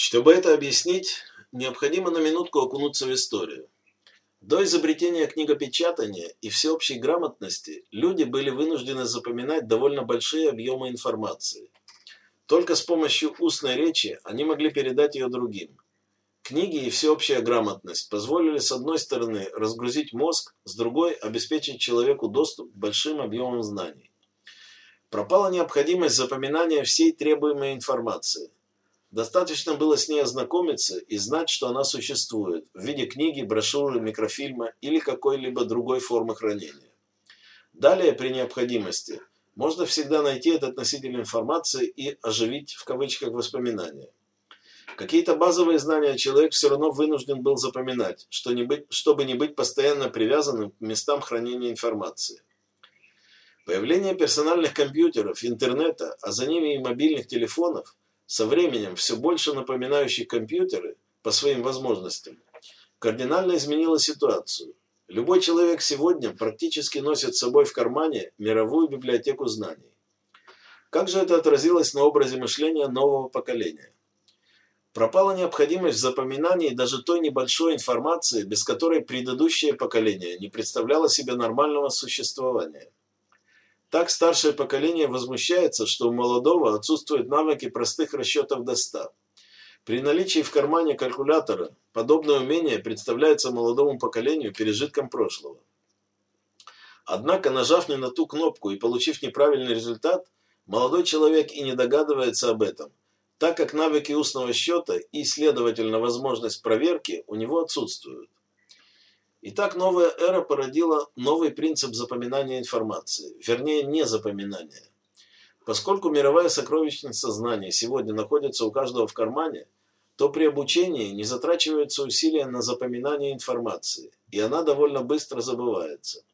Чтобы это объяснить, необходимо на минутку окунуться в историю. До изобретения книгопечатания и всеобщей грамотности люди были вынуждены запоминать довольно большие объемы информации. Только с помощью устной речи они могли передать ее другим. Книги и всеобщая грамотность позволили с одной стороны разгрузить мозг, с другой – обеспечить человеку доступ к большим объемам знаний. Пропала необходимость запоминания всей требуемой информации. Достаточно было с ней ознакомиться и знать, что она существует в виде книги, брошюры, микрофильма или какой-либо другой формы хранения. Далее, при необходимости, можно всегда найти этот носитель информации и оживить в кавычках воспоминания. Какие-то базовые знания человек все равно вынужден был запоминать, чтобы не быть постоянно привязанным к местам хранения информации. Появление персональных компьютеров, интернета, а за ними и мобильных телефонов – со временем все больше напоминающих компьютеры по своим возможностям, кардинально изменило ситуацию. Любой человек сегодня практически носит с собой в кармане мировую библиотеку знаний. Как же это отразилось на образе мышления нового поколения? Пропала необходимость в запоминании даже той небольшой информации, без которой предыдущее поколение не представляло себе нормального существования. Так старшее поколение возмущается, что у молодого отсутствуют навыки простых расчетов до 100. При наличии в кармане калькулятора подобное умение представляется молодому поколению пережитком прошлого. Однако, нажав не на ту кнопку и получив неправильный результат, молодой человек и не догадывается об этом, так как навыки устного счета и, следовательно, возможность проверки у него отсутствуют. Итак, новая эра породила новый принцип запоминания информации, вернее, не запоминания. Поскольку мировая сокровищница знаний сегодня находится у каждого в кармане, то при обучении не затрачиваются усилия на запоминание информации, и она довольно быстро забывается.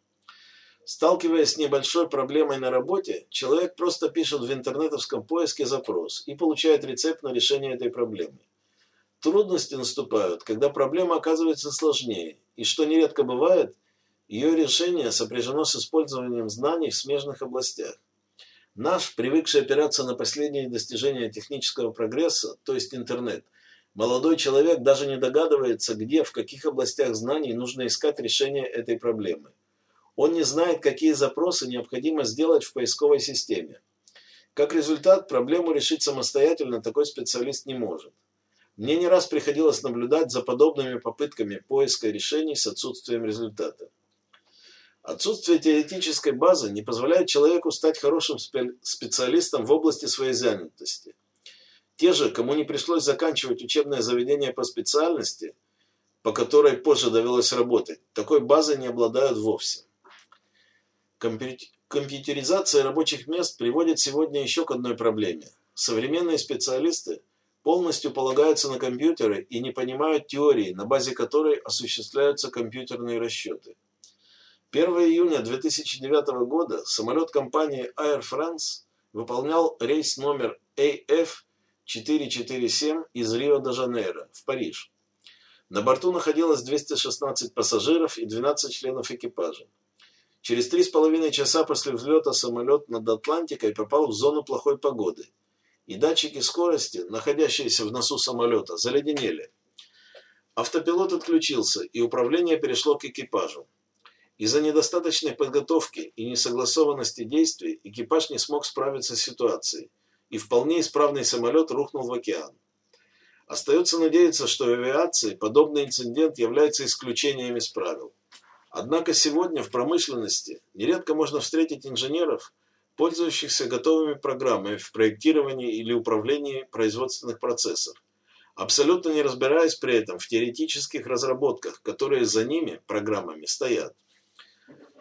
Сталкиваясь с небольшой проблемой на работе, человек просто пишет в интернетовском поиске запрос и получает рецепт на решение этой проблемы. Трудности наступают, когда проблема оказывается сложнее, и что нередко бывает, ее решение сопряжено с использованием знаний в смежных областях. Наш, привыкший опираться на последние достижения технического прогресса, то есть интернет, молодой человек даже не догадывается, где, в каких областях знаний нужно искать решение этой проблемы. Он не знает, какие запросы необходимо сделать в поисковой системе. Как результат, проблему решить самостоятельно такой специалист не может. Мне не раз приходилось наблюдать за подобными попытками поиска решений с отсутствием результата. Отсутствие теоретической базы не позволяет человеку стать хорошим специалистом в области своей занятости. Те же, кому не пришлось заканчивать учебное заведение по специальности, по которой позже довелось работать, такой базой не обладают вовсе. Компьютеризация рабочих мест приводит сегодня еще к одной проблеме. Современные специалисты – полностью полагаются на компьютеры и не понимают теории, на базе которой осуществляются компьютерные расчеты. 1 июня 2009 года самолет компании Air France выполнял рейс номер AF447 из Рио-де-Жанейро в Париж. На борту находилось 216 пассажиров и 12 членов экипажа. Через три с половиной часа после взлета самолет над Атлантикой попал в зону плохой погоды – и датчики скорости, находящиеся в носу самолета, заледенели. Автопилот отключился, и управление перешло к экипажу. Из-за недостаточной подготовки и несогласованности действий экипаж не смог справиться с ситуацией, и вполне исправный самолет рухнул в океан. Остается надеяться, что в авиации подобный инцидент является исключением из правил. Однако сегодня в промышленности нередко можно встретить инженеров, пользующихся готовыми программами в проектировании или управлении производственных процессов, абсолютно не разбираясь при этом в теоретических разработках, которые за ними, программами, стоят.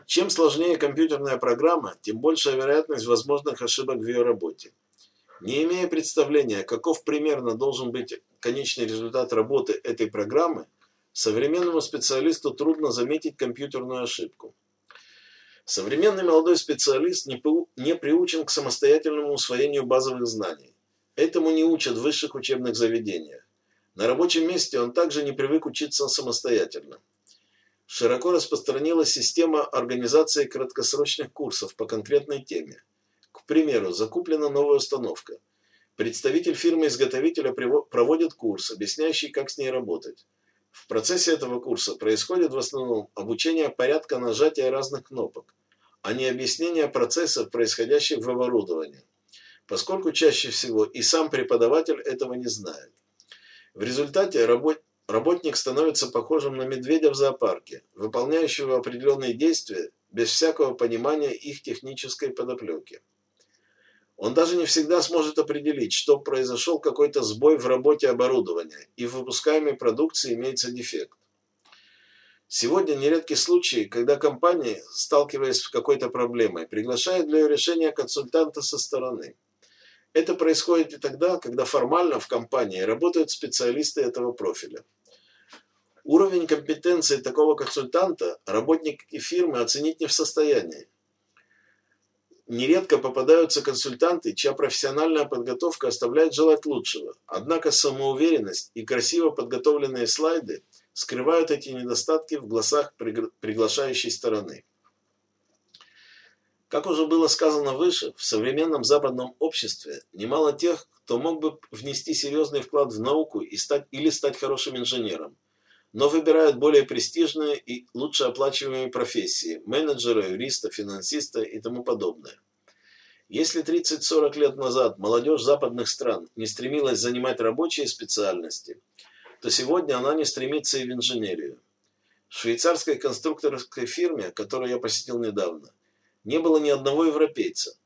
Чем сложнее компьютерная программа, тем большая вероятность возможных ошибок в ее работе. Не имея представления, каков примерно должен быть конечный результат работы этой программы, современному специалисту трудно заметить компьютерную ошибку. Современный молодой специалист не, не приучен к самостоятельному усвоению базовых знаний. Этому не учат в высших учебных заведениях. На рабочем месте он также не привык учиться самостоятельно. Широко распространилась система организации краткосрочных курсов по конкретной теме. К примеру, закуплена новая установка. Представитель фирмы-изготовителя проводит курс, объясняющий, как с ней работать. В процессе этого курса происходит в основном обучение порядка нажатия разных кнопок, а не объяснение процессов, происходящих в оборудовании, поскольку чаще всего и сам преподаватель этого не знает. В результате работ... работник становится похожим на медведя в зоопарке, выполняющего определенные действия без всякого понимания их технической подоплеки. Он даже не всегда сможет определить, что произошел какой-то сбой в работе оборудования, и в выпускаемой продукции имеется дефект. Сегодня нередки случаи, когда компании, сталкиваясь с какой-то проблемой, приглашают для ее решения консультанта со стороны. Это происходит и тогда, когда формально в компании работают специалисты этого профиля. Уровень компетенции такого консультанта работники фирмы оценить не в состоянии, Нередко попадаются консультанты, чья профессиональная подготовка оставляет желать лучшего. Однако самоуверенность и красиво подготовленные слайды скрывают эти недостатки в глазах приглашающей стороны. Как уже было сказано выше, в современном западном обществе немало тех, кто мог бы внести серьезный вклад в науку и стать, или стать хорошим инженером, но выбирают более престижные и лучше оплачиваемые профессии – менеджера, юриста, финансиста и тому подобное. Если 30-40 лет назад молодежь западных стран не стремилась занимать рабочие специальности, то сегодня она не стремится и в инженерию. В швейцарской конструкторской фирме, которую я посетил недавно, не было ни одного европейца.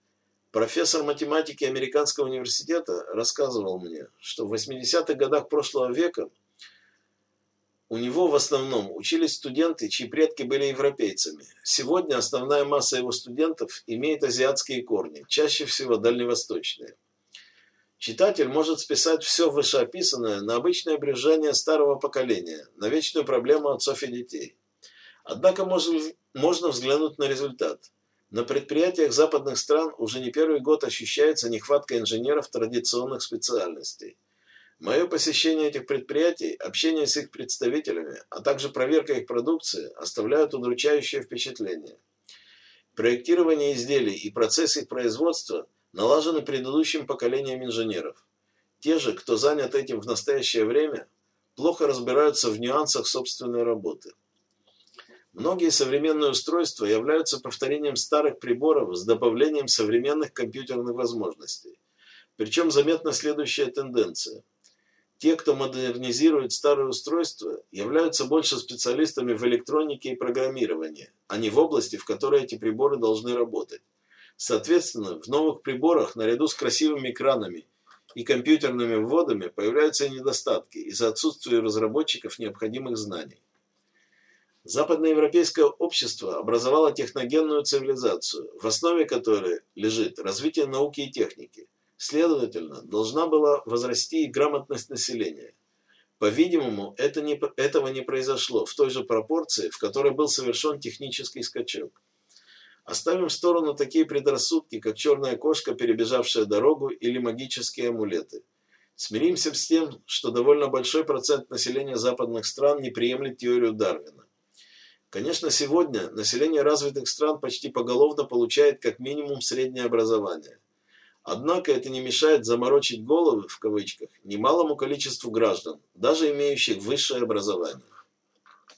Профессор математики Американского университета рассказывал мне, что в 80-х годах прошлого века – у него в основном учились студенты, чьи предки были европейцами. Сегодня основная масса его студентов имеет азиатские корни, чаще всего дальневосточные. Читатель может списать все вышеописанное на обычное брюзжание старого поколения, на вечную проблему отцов и детей. Однако можно, можно взглянуть на результат. На предприятиях западных стран уже не первый год ощущается нехватка инженеров традиционных специальностей. Мое посещение этих предприятий, общение с их представителями, а также проверка их продукции оставляют удручающее впечатление. Проектирование изделий и процесс их производства налажены предыдущим поколением инженеров. Те же, кто занят этим в настоящее время, плохо разбираются в нюансах собственной работы. Многие современные устройства являются повторением старых приборов с добавлением современных компьютерных возможностей. Причем заметна следующая тенденция – те, кто модернизирует старые устройства, являются больше специалистами в электронике и программировании, а не в области, в которой эти приборы должны работать. Соответственно, в новых приборах, наряду с красивыми экранами и компьютерными вводами, появляются и недостатки из-за отсутствия разработчиков необходимых знаний. Западноевропейское общество образовало техногенную цивилизацию, в основе которой лежит развитие науки и техники – Следовательно, должна была возрасти грамотность населения. По-видимому, это не, этого не произошло в той же пропорции, в которой был совершен технический скачок. Оставим в сторону такие предрассудки, как черная кошка, перебежавшая дорогу, или магические амулеты. Смиримся с тем, что довольно большой процент населения западных стран не приемлет теорию Дарвина. Конечно, сегодня население развитых стран почти поголовно получает как минимум среднее образование. Однако это не мешает заморочить головы, в кавычках, немалому количеству граждан, даже имеющих высшее образование.